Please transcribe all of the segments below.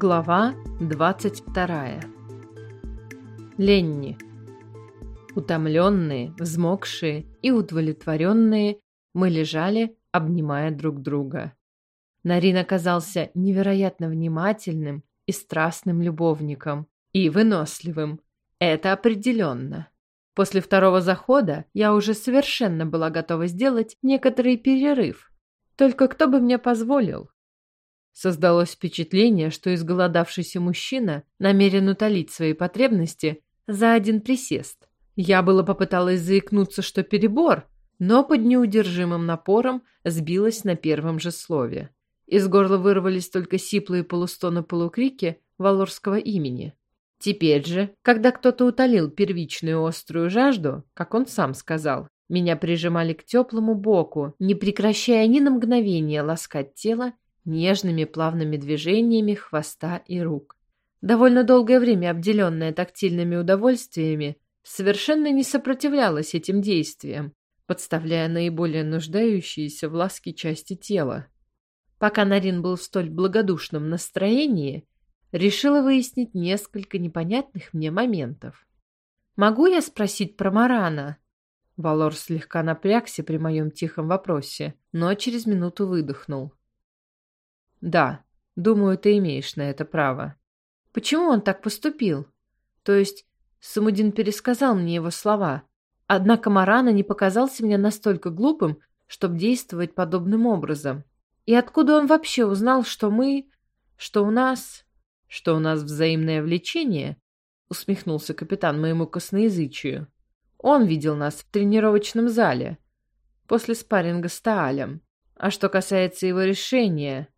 Глава 22. Ленни. Утомленные, взмокшие и удовлетворенные, мы лежали, обнимая друг друга. Нарин оказался невероятно внимательным и страстным любовником, и выносливым. Это определенно. После второго захода я уже совершенно была готова сделать некоторый перерыв. Только кто бы мне позволил? Создалось впечатление, что изголодавшийся мужчина намерен утолить свои потребности за один присест. Я было попыталась заикнуться, что перебор, но под неудержимым напором сбилась на первом же слове. Из горла вырвались только сиплые полустоны-полукрики валорского имени. Теперь же, когда кто-то утолил первичную острую жажду, как он сам сказал, меня прижимали к теплому боку, не прекращая ни на мгновение ласкать тело нежными плавными движениями хвоста и рук. Довольно долгое время обделенная тактильными удовольствиями, совершенно не сопротивлялась этим действиям, подставляя наиболее нуждающиеся в ласке части тела. Пока Нарин был в столь благодушном настроении, решила выяснить несколько непонятных мне моментов. «Могу я спросить про Марана?» Валор слегка напрягся при моем тихом вопросе, но через минуту выдохнул. Да, думаю, ты имеешь на это право. Почему он так поступил? То есть, Самудин пересказал мне его слова. Однако Марана не показался мне настолько глупым, чтобы действовать подобным образом. И откуда он вообще узнал, что мы... что у нас... что у нас взаимное влечение? Усмехнулся капитан моему косноязычию. Он видел нас в тренировочном зале после спарринга с Таалем. А что касается его решения,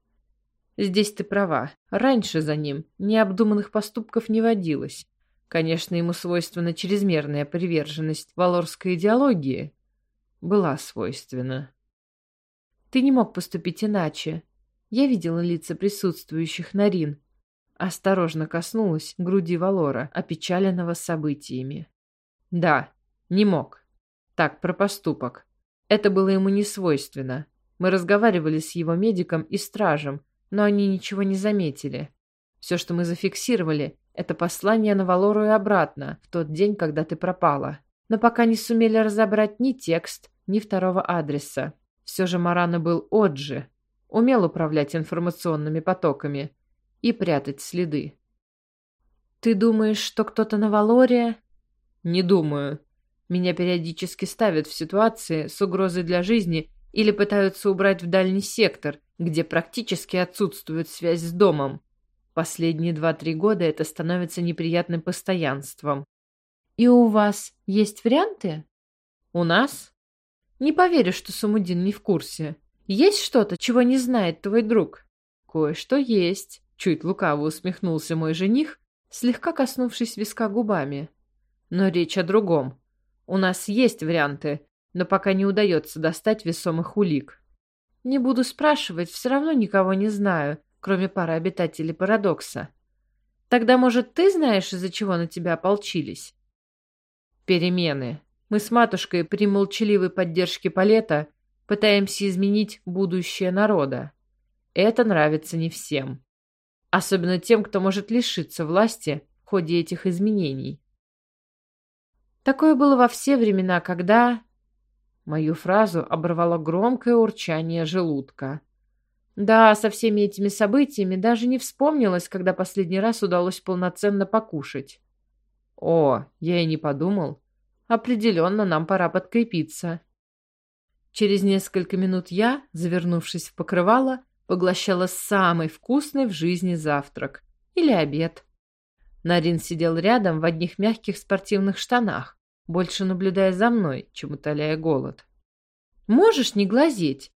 Здесь ты права. Раньше за ним необдуманных поступков не водилось. Конечно, ему свойственна чрезмерная приверженность валорской идеологии. Была свойственна. Ты не мог поступить иначе. Я видела лица присутствующих на Рин. Осторожно коснулась груди Валора, опечаленного событиями. Да, не мог. Так, про поступок. Это было ему не свойственно. Мы разговаривали с его медиком и стражем, но они ничего не заметили. Все, что мы зафиксировали, это послание на Валору и обратно, в тот день, когда ты пропала. Но пока не сумели разобрать ни текст, ни второго адреса. Все же Марана был Оджи, умел управлять информационными потоками и прятать следы. «Ты думаешь, что кто-то на Валоре?» «Не думаю. Меня периодически ставят в ситуации с угрозой для жизни или пытаются убрать в дальний сектор, где практически отсутствует связь с домом. Последние два-три года это становится неприятным постоянством. И у вас есть варианты? У нас? Не поверю, что Самудин не в курсе. Есть что-то, чего не знает твой друг? Кое-что есть. Чуть лукаво усмехнулся мой жених, слегка коснувшись виска губами. Но речь о другом. У нас есть варианты, но пока не удается достать весомых улик. Не буду спрашивать, все равно никого не знаю, кроме пары обитателей парадокса. Тогда, может, ты знаешь, из-за чего на тебя ополчились? Перемены. Мы с матушкой при молчаливой поддержке Палета пытаемся изменить будущее народа. Это нравится не всем. Особенно тем, кто может лишиться власти в ходе этих изменений. Такое было во все времена, когда... Мою фразу оборвало громкое урчание желудка. Да, со всеми этими событиями даже не вспомнилось, когда последний раз удалось полноценно покушать. О, я и не подумал. Определенно нам пора подкрепиться. Через несколько минут я, завернувшись в покрывало, поглощала самый вкусный в жизни завтрак. Или обед. Нарин сидел рядом в одних мягких спортивных штанах, больше наблюдая за мной, чем утоляя голод. «Можешь не глазеть?»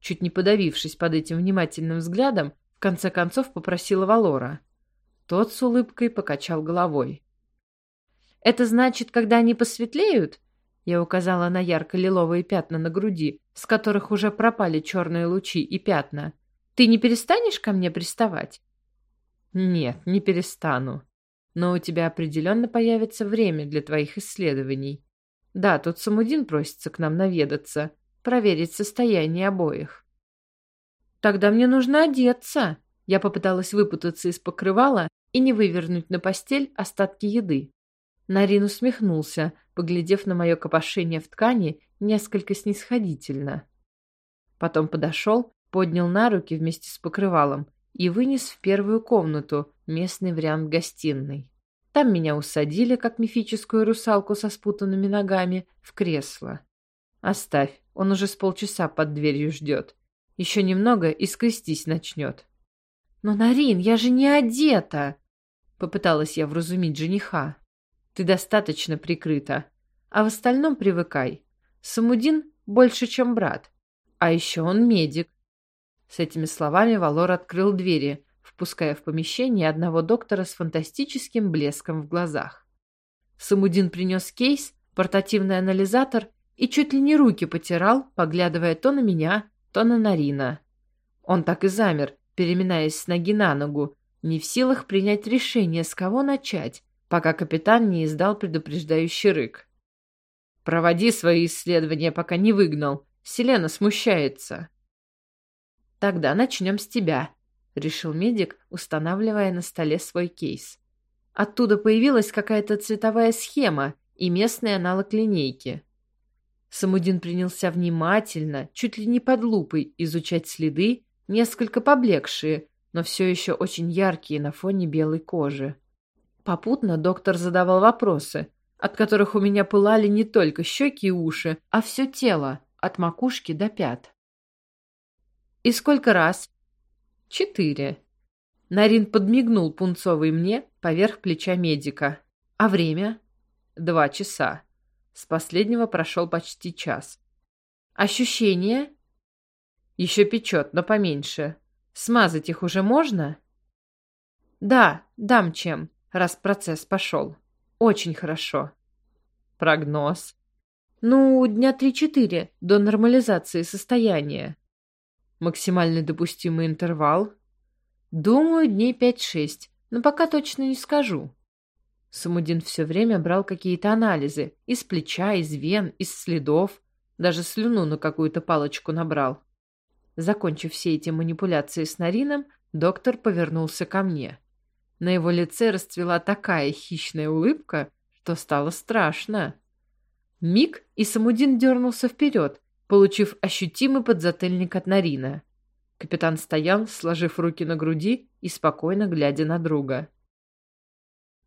Чуть не подавившись под этим внимательным взглядом, в конце концов попросила Валора. Тот с улыбкой покачал головой. «Это значит, когда они посветлеют?» Я указала на ярко-лиловые пятна на груди, с которых уже пропали черные лучи и пятна. «Ты не перестанешь ко мне приставать?» «Нет, не перестану», но у тебя определенно появится время для твоих исследований. Да, тут Самудин просится к нам наведаться, проверить состояние обоих. Тогда мне нужно одеться. Я попыталась выпутаться из покрывала и не вывернуть на постель остатки еды. Нарин усмехнулся, поглядев на мое копошение в ткани несколько снисходительно. Потом подошел, поднял на руки вместе с покрывалом и вынес в первую комнату, местный вариант гостиной. Там меня усадили, как мифическую русалку со спутанными ногами, в кресло. «Оставь, он уже с полчаса под дверью ждет. Еще немного и скрестись начнет». «Но, Нарин, я же не одета!» Попыталась я вразумить жениха. «Ты достаточно прикрыта, а в остальном привыкай. Самудин больше, чем брат. А еще он медик». С этими словами Валор открыл двери, впуская в помещение одного доктора с фантастическим блеском в глазах. Самудин принес кейс, портативный анализатор и чуть ли не руки потирал, поглядывая то на меня, то на Нарина. Он так и замер, переминаясь с ноги на ногу, не в силах принять решение, с кого начать, пока капитан не издал предупреждающий рык. «Проводи свои исследования, пока не выгнал. Селена смущается». «Тогда начнем с тебя», — решил медик, устанавливая на столе свой кейс. Оттуда появилась какая-то цветовая схема и местный аналог линейки. Самудин принялся внимательно, чуть ли не под лупой, изучать следы, несколько поблекшие, но все еще очень яркие на фоне белой кожи. Попутно доктор задавал вопросы, от которых у меня пылали не только щеки и уши, а все тело, от макушки до пят. «И сколько раз?» «Четыре». Нарин подмигнул пунцовый мне поверх плеча медика. «А время?» «Два часа». С последнего прошел почти час. «Ощущения?» «Еще печет, но поменьше. Смазать их уже можно?» «Да, дам чем, раз процесс пошел. Очень хорошо». «Прогноз?» «Ну, дня три-четыре до нормализации состояния». Максимальный допустимый интервал? Думаю, дней пять-шесть, но пока точно не скажу. Самудин все время брал какие-то анализы. Из плеча, из вен, из следов. Даже слюну на какую-то палочку набрал. Закончив все эти манипуляции с Нарином, доктор повернулся ко мне. На его лице расцвела такая хищная улыбка, что стало страшно. Миг, и Самудин дернулся вперед, получив ощутимый подзатыльник от Нарина. Капитан стоял, сложив руки на груди и спокойно глядя на друга.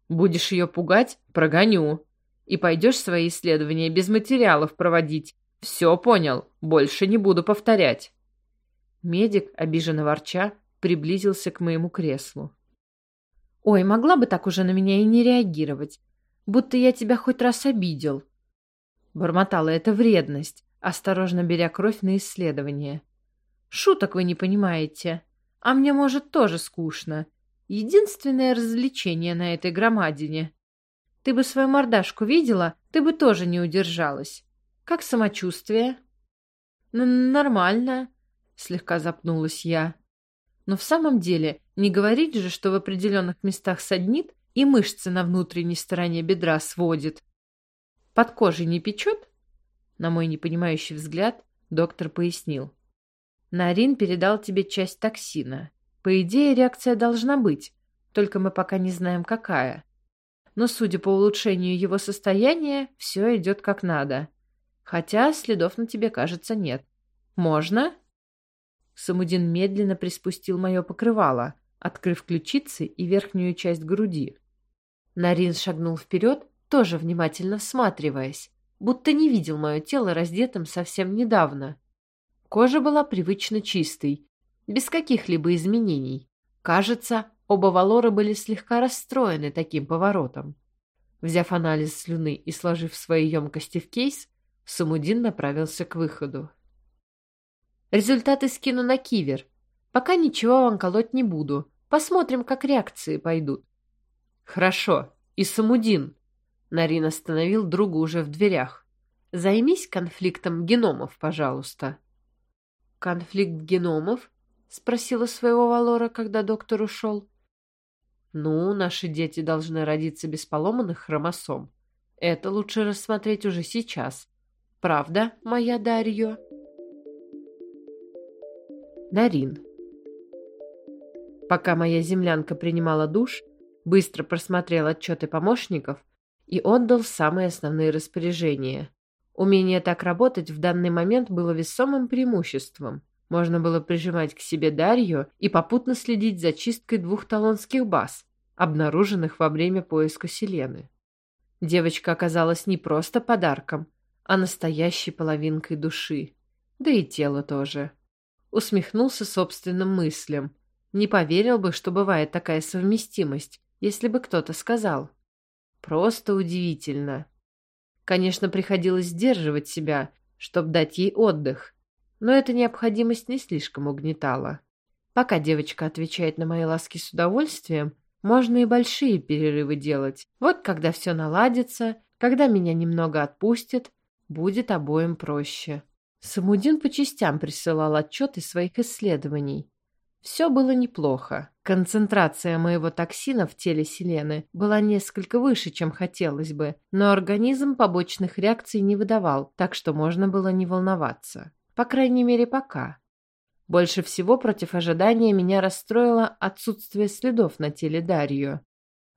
«Будешь ее пугать? Прогоню. И пойдешь свои исследования без материалов проводить. Все понял, больше не буду повторять». Медик, обиженно ворча, приблизился к моему креслу. «Ой, могла бы так уже на меня и не реагировать, будто я тебя хоть раз обидел». Бормотала это вредность, осторожно беря кровь на исследование. «Шуток вы не понимаете. А мне, может, тоже скучно. Единственное развлечение на этой громадине. Ты бы свою мордашку видела, ты бы тоже не удержалась. Как самочувствие?» Н «Нормально», — слегка запнулась я. «Но в самом деле, не говорить же, что в определенных местах саднит и мышцы на внутренней стороне бедра сводит. Под кожей не печет?» На мой непонимающий взгляд доктор пояснил. Нарин передал тебе часть токсина. По идее, реакция должна быть, только мы пока не знаем, какая. Но, судя по улучшению его состояния, все идет как надо. Хотя следов на тебе, кажется, нет. Можно?» Самудин медленно приспустил мое покрывало, открыв ключицы и верхнюю часть груди. Нарин шагнул вперед, тоже внимательно всматриваясь будто не видел мое тело раздетым совсем недавно. Кожа была привычно чистой, без каких-либо изменений. Кажется, оба Валора были слегка расстроены таким поворотом. Взяв анализ слюны и сложив свои емкости в кейс, Самудин направился к выходу. Результаты скину на кивер. Пока ничего вам колоть не буду. Посмотрим, как реакции пойдут. Хорошо. И Самудин. Нарин остановил друга уже в дверях. «Займись конфликтом геномов, пожалуйста». «Конфликт геномов?» — спросила своего Валора, когда доктор ушел. «Ну, наши дети должны родиться без поломанных хромосом. Это лучше рассмотреть уже сейчас. Правда, моя Дарьё?» Нарин Пока моя землянка принимала душ, быстро просмотрел отчеты помощников и отдал самые основные распоряжения. Умение так работать в данный момент было весомым преимуществом. Можно было прижимать к себе Дарью и попутно следить за чисткой двух талонских баз, обнаруженных во время поиска Селены. Девочка оказалась не просто подарком, а настоящей половинкой души. Да и тело тоже. Усмехнулся собственным мыслям. Не поверил бы, что бывает такая совместимость, если бы кто-то сказал. Просто удивительно. Конечно, приходилось сдерживать себя, чтобы дать ей отдых, но эта необходимость не слишком угнетала. Пока девочка отвечает на мои ласки с удовольствием, можно и большие перерывы делать. Вот когда все наладится, когда меня немного отпустит, будет обоим проще. Самудин по частям присылал отчеты своих исследований. Все было неплохо. Концентрация моего токсина в теле Селены была несколько выше, чем хотелось бы, но организм побочных реакций не выдавал, так что можно было не волноваться. По крайней мере, пока. Больше всего против ожидания меня расстроило отсутствие следов на теле Дарью.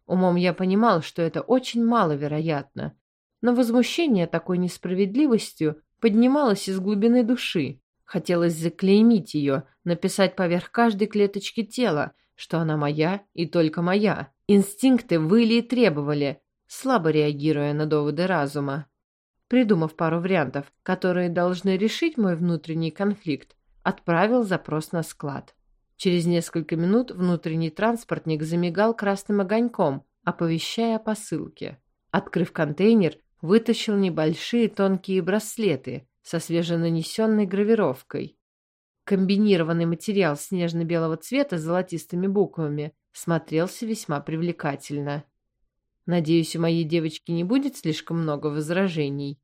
Умом я понимал, что это очень маловероятно, но возмущение такой несправедливостью поднималось из глубины души. Хотелось заклеймить ее, написать поверх каждой клеточки тела, что она моя и только моя. Инстинкты выли и требовали, слабо реагируя на доводы разума. Придумав пару вариантов, которые должны решить мой внутренний конфликт, отправил запрос на склад. Через несколько минут внутренний транспортник замигал красным огоньком, оповещая о посылке. Открыв контейнер, вытащил небольшие тонкие браслеты, со свеженанесенной гравировкой. Комбинированный материал снежно-белого цвета с золотистыми буквами смотрелся весьма привлекательно. Надеюсь, у моей девочки не будет слишком много возражений.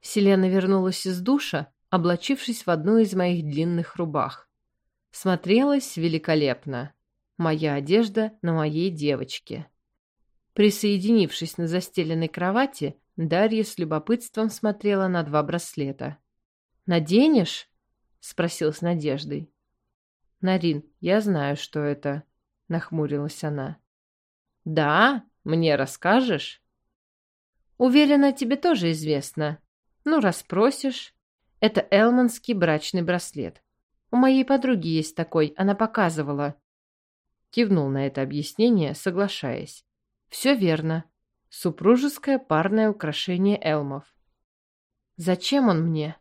Селена вернулась из душа, облачившись в одну из моих длинных рубах. Смотрелась великолепно. Моя одежда на моей девочке. Присоединившись на застеленной кровати, Дарья с любопытством смотрела на два браслета. «Наденешь?» — спросил с надеждой. «Нарин, я знаю, что это», — нахмурилась она. «Да? Мне расскажешь?» «Уверена, тебе тоже известно. Ну, расспросишь. Это элманский брачный браслет. У моей подруги есть такой, она показывала». Кивнул на это объяснение, соглашаясь. «Все верно. Супружеское парное украшение Элмов. Зачем он мне?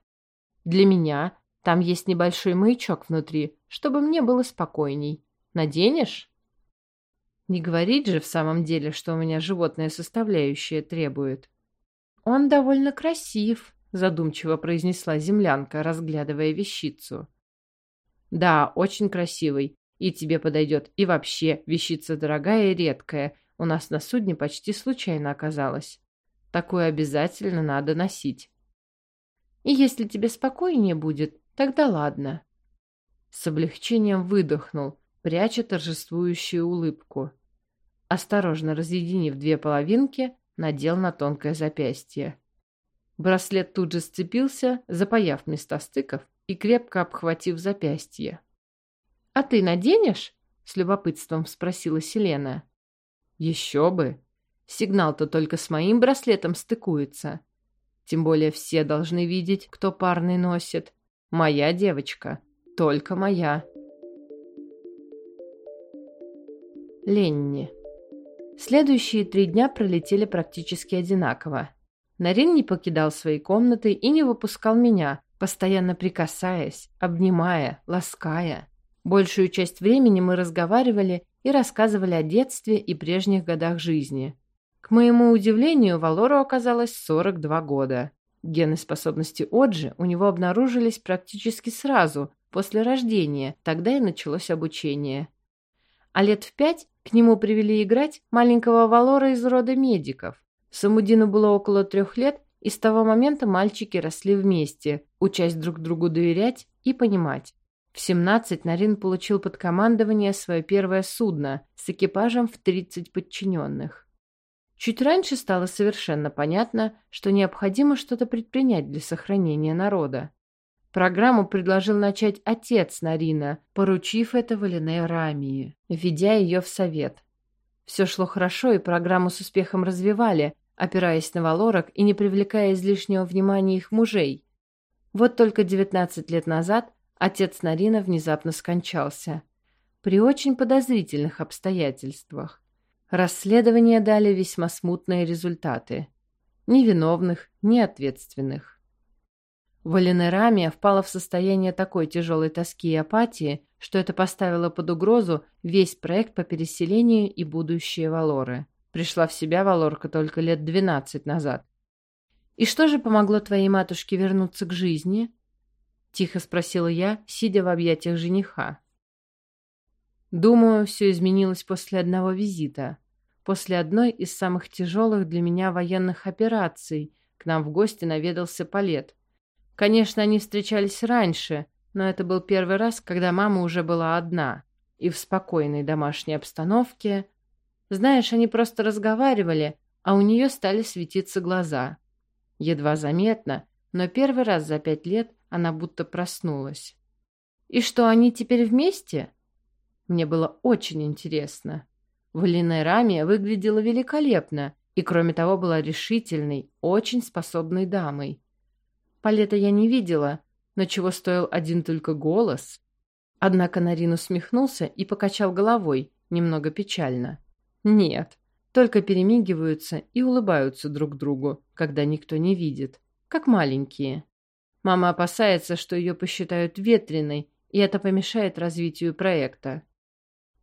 Для меня. Там есть небольшой маячок внутри, чтобы мне было спокойней. Наденешь? Не говорить же в самом деле, что у меня животная составляющая требует. Он довольно красив, задумчиво произнесла землянка, разглядывая вещицу. Да, очень красивый. И тебе подойдет. И вообще, вещица дорогая и редкая. У нас на судне почти случайно оказалось. Такое обязательно надо носить. И если тебе спокойнее будет, тогда ладно. С облегчением выдохнул, пряча торжествующую улыбку. Осторожно разъединив две половинки, надел на тонкое запястье. Браслет тут же сцепился, запаяв места стыков и крепко обхватив запястье. «А ты наденешь?» — с любопытством спросила Селена. Еще бы. Сигнал-то только с моим браслетом стыкуется. Тем более все должны видеть, кто парный носит. Моя девочка. Только моя. Ленни. Следующие три дня пролетели практически одинаково. Нарин не покидал своей комнаты и не выпускал меня, постоянно прикасаясь, обнимая, лаская. Большую часть времени мы разговаривали и рассказывали о детстве и прежних годах жизни. К моему удивлению, Валору оказалось 42 года. Гены способности Оджи у него обнаружились практически сразу, после рождения, тогда и началось обучение. А лет в пять к нему привели играть маленького Валора из рода медиков. Самудину было около трех лет, и с того момента мальчики росли вместе, учась друг другу доверять и понимать. В 17 Нарин получил под командование свое первое судно с экипажем в 30 подчиненных. Чуть раньше стало совершенно понятно, что необходимо что-то предпринять для сохранения народа. Программу предложил начать отец Нарина, поручив это Валине Рамии, введя ее в совет. Все шло хорошо, и программу с успехом развивали, опираясь на валорок и не привлекая излишнего внимания их мужей. Вот только 19 лет назад отец Нарина внезапно скончался. При очень подозрительных обстоятельствах. Расследования дали весьма смутные результаты. Ни виновных, ни ответственных. Валинерамия впала в состояние такой тяжелой тоски и апатии, что это поставило под угрозу весь проект по переселению и будущее Валоры. Пришла в себя Валорка только лет двенадцать назад. «И что же помогло твоей матушке вернуться к жизни?» — тихо спросила я, сидя в объятиях жениха. Думаю, все изменилось после одного визита. После одной из самых тяжелых для меня военных операций к нам в гости наведался Палет. Конечно, они встречались раньше, но это был первый раз, когда мама уже была одна, и в спокойной домашней обстановке знаешь, они просто разговаривали, а у нее стали светиться глаза. Едва заметно, но первый раз за пять лет она будто проснулась. И что, они теперь вместе? Мне было очень интересно. Валиная Рамия выглядела великолепно и, кроме того, была решительной, очень способной дамой. Палета я не видела, но чего стоил один только голос. Однако Нарин усмехнулся и покачал головой, немного печально. Нет, только перемигиваются и улыбаются друг другу, когда никто не видит, как маленькие. Мама опасается, что ее посчитают ветреной, и это помешает развитию проекта.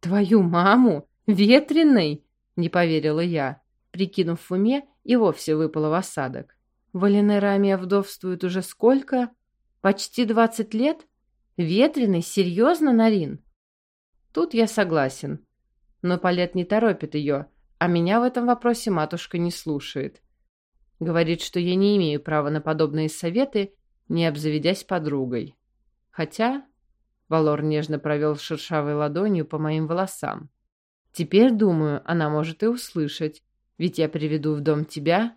«Твою маму? Ветреной?» — не поверила я, прикинув в уме, и вовсе выпала в осадок. Валинерамия вдовствует уже сколько? Почти двадцать лет? Ветреный? Серьезно, Нарин? Тут я согласен. Но Палет не торопит ее, а меня в этом вопросе матушка не слушает. Говорит, что я не имею права на подобные советы, не обзаведясь подругой. Хотя... Валор нежно провел шершавой ладонью по моим волосам. Теперь, думаю, она может и услышать, ведь я приведу в дом тебя.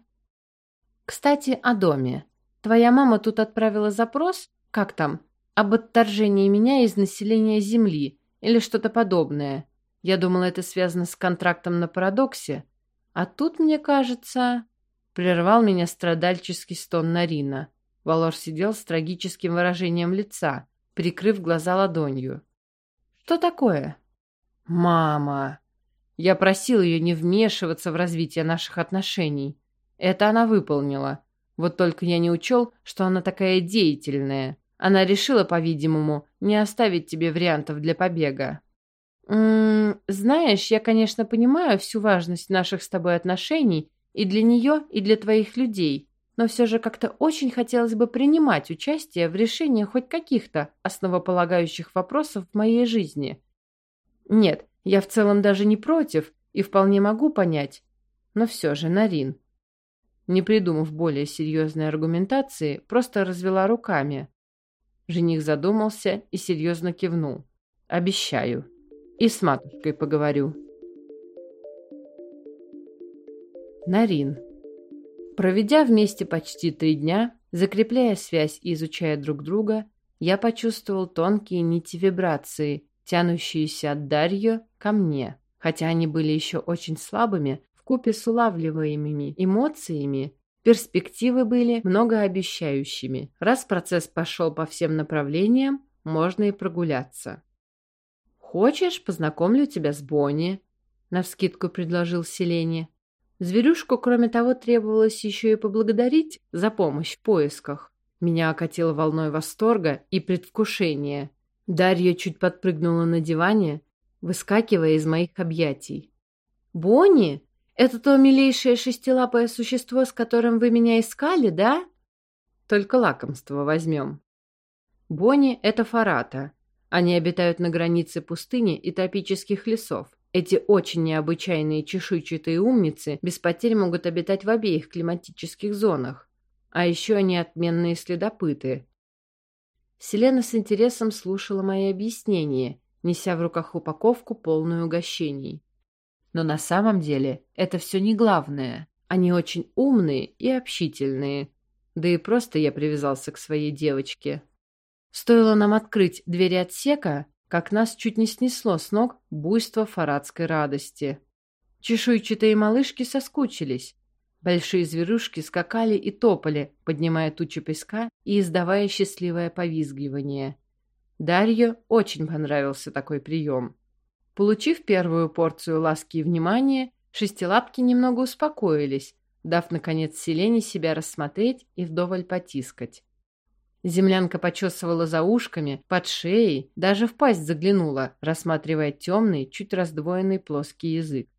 Кстати, о доме. Твоя мама тут отправила запрос, как там, об отторжении меня из населения Земли или что-то подобное. Я думала, это связано с контрактом на парадоксе. А тут, мне кажется... Прервал меня страдальческий стон Нарина. Валор сидел с трагическим выражением лица, прикрыв глаза ладонью. «Что такое?» «Мама!» Я просил ее не вмешиваться в развитие наших отношений. Это она выполнила. Вот только я не учел, что она такая деятельная. Она решила, по-видимому, не оставить тебе вариантов для побега. М -м, знаешь, я, конечно, понимаю всю важность наших с тобой отношений и для нее, и для твоих людей, но все же как-то очень хотелось бы принимать участие в решении хоть каких-то основополагающих вопросов в моей жизни. Нет, я в целом даже не против и вполне могу понять, но все же, Нарин. Не придумав более серьезной аргументации, просто развела руками. Жених задумался и серьезно кивнул. «Обещаю». И с матушкой поговорю. Нарин. Проведя вместе почти три дня, закрепляя связь и изучая друг друга, я почувствовал тонкие нити вибрации, тянущиеся от Дарьё ко мне, хотя они были еще очень слабыми, вкупе с улавливаемыми эмоциями, перспективы были многообещающими. Раз процесс пошел по всем направлениям, можно и прогуляться. «Хочешь, познакомлю тебя с Бонни?» — навскидку предложил Селене. Зверюшку, кроме того, требовалось еще и поблагодарить за помощь в поисках. Меня окатило волной восторга и предвкушения. Дарья чуть подпрыгнула на диване, выскакивая из моих объятий. «Бонни? Это то милейшее шестилапое существо, с которым вы меня искали, да?» «Только лакомство возьмем». Бонни — это Фарата, они обитают на границе пустыни и тропических лесов. Эти очень необычайные чешуйчатые умницы без потерь могут обитать в обеих климатических зонах. А еще они отменные следопыты. Селена с интересом слушала мои объяснения, неся в руках упаковку, полную угощений. Но на самом деле это все не главное. Они очень умные и общительные. Да и просто я привязался к своей девочке. Стоило нам открыть двери отсека, как нас чуть не снесло с ног буйство фарадской радости. Чешуйчатые малышки соскучились. Большие зверушки скакали и топали, поднимая тучу песка и издавая счастливое повизгивание. Дарью очень понравился такой прием. Получив первую порцию ласки и внимания, шестилапки немного успокоились, дав, наконец, Селене себя рассмотреть и вдоволь потискать. Землянка почесывала за ушками, под шеей, даже в пасть заглянула, рассматривая темный, чуть раздвоенный плоский язык.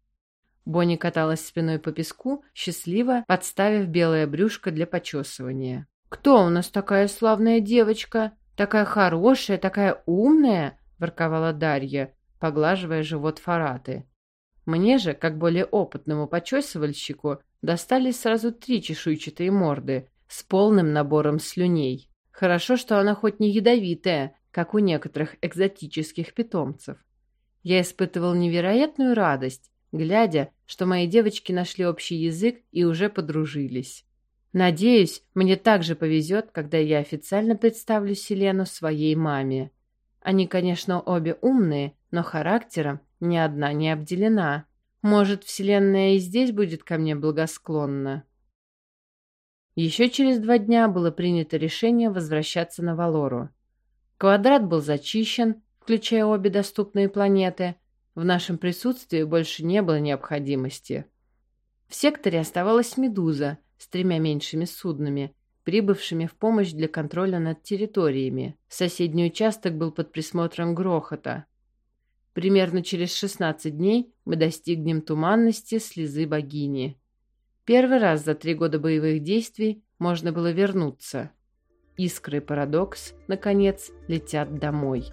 Бонни каталась спиной по песку, счастливо подставив белое брюшко для почесывания. «Кто у нас такая славная девочка? Такая хорошая, такая умная!» – ворковала Дарья, поглаживая живот Фараты. Мне же, как более опытному почесывальщику, достались сразу три чешуйчатые морды с полным набором слюней. Хорошо, что она хоть не ядовитая, как у некоторых экзотических питомцев. Я испытывал невероятную радость, глядя, что мои девочки нашли общий язык и уже подружились. Надеюсь, мне также повезет, когда я официально представлю Селену своей маме. Они, конечно, обе умные, но характером ни одна не обделена. Может, Вселенная и здесь будет ко мне благосклонна. Еще через два дня было принято решение возвращаться на Валору. Квадрат был зачищен, включая обе доступные планеты, в нашем присутствии больше не было необходимости. В секторе оставалась «Медуза» с тремя меньшими суднами, прибывшими в помощь для контроля над территориями. Соседний участок был под присмотром грохота. Примерно через 16 дней мы достигнем туманности слезы богини. Первый раз за три года боевых действий можно было вернуться. Искры Парадокс, наконец, летят домой.